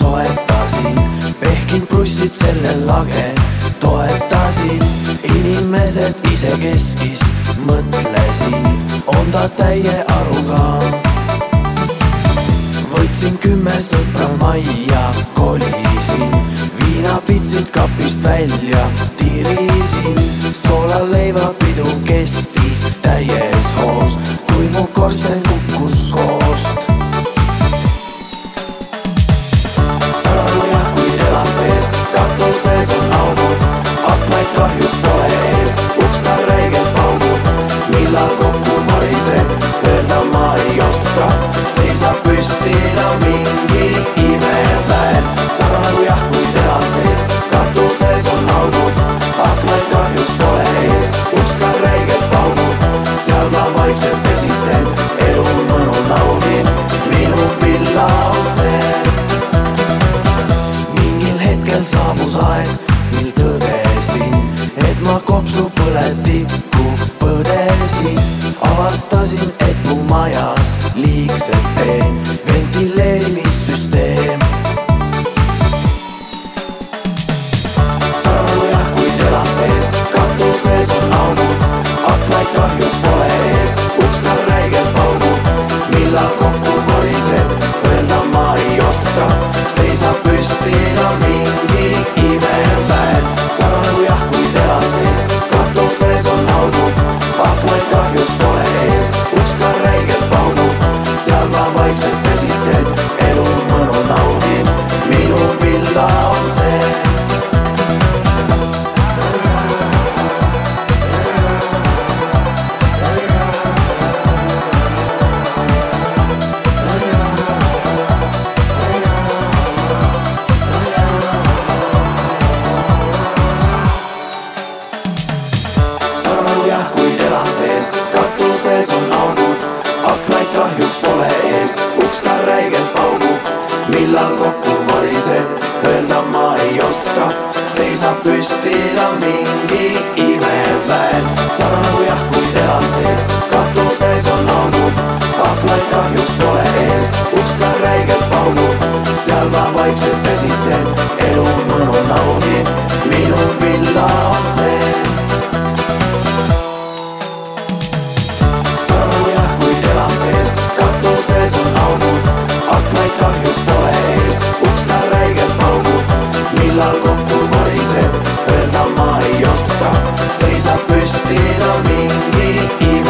soetasin, pehkin prussid selle lage toetasin, inimesed ise keskis mõtlesin, on ta täie aruga. võtsin kümme sõpra majja, kolisin, viinapitsid kapist välja, tirisin, soolaleiva pidu kestis täies hoos, kui mu korsten seisab püsti ta mingi imepäev. sarnujah, kuid elan sees, katuses on augud, aknaid kahjuks pole ees, uks ka räigelt paugub, seal ma vaikselt pesitsen, elu mõnu naudin, minu villa on see. Mingil hetkel saabus aeg, mil tõdesin, et ma kopsupõletikku põdesin. avastasin, et mu majas Netflix, en 29 vaikselt pesitsen, elu mõnu naudin, minu villa on see. Kuid elan sees, katuses on augud, aknaid kahjuks pole ees, millal kokku variseb, öelda ma ei oska, seisab püsti ta mingi imepäev. sarnujah, kuid elan sees, katuses on augud, aknaid kahjuks pole ees, uks ka räigelt paugub, seal ma vaikselt pesitsen, oska, seisab püsti ta mingi imepäev.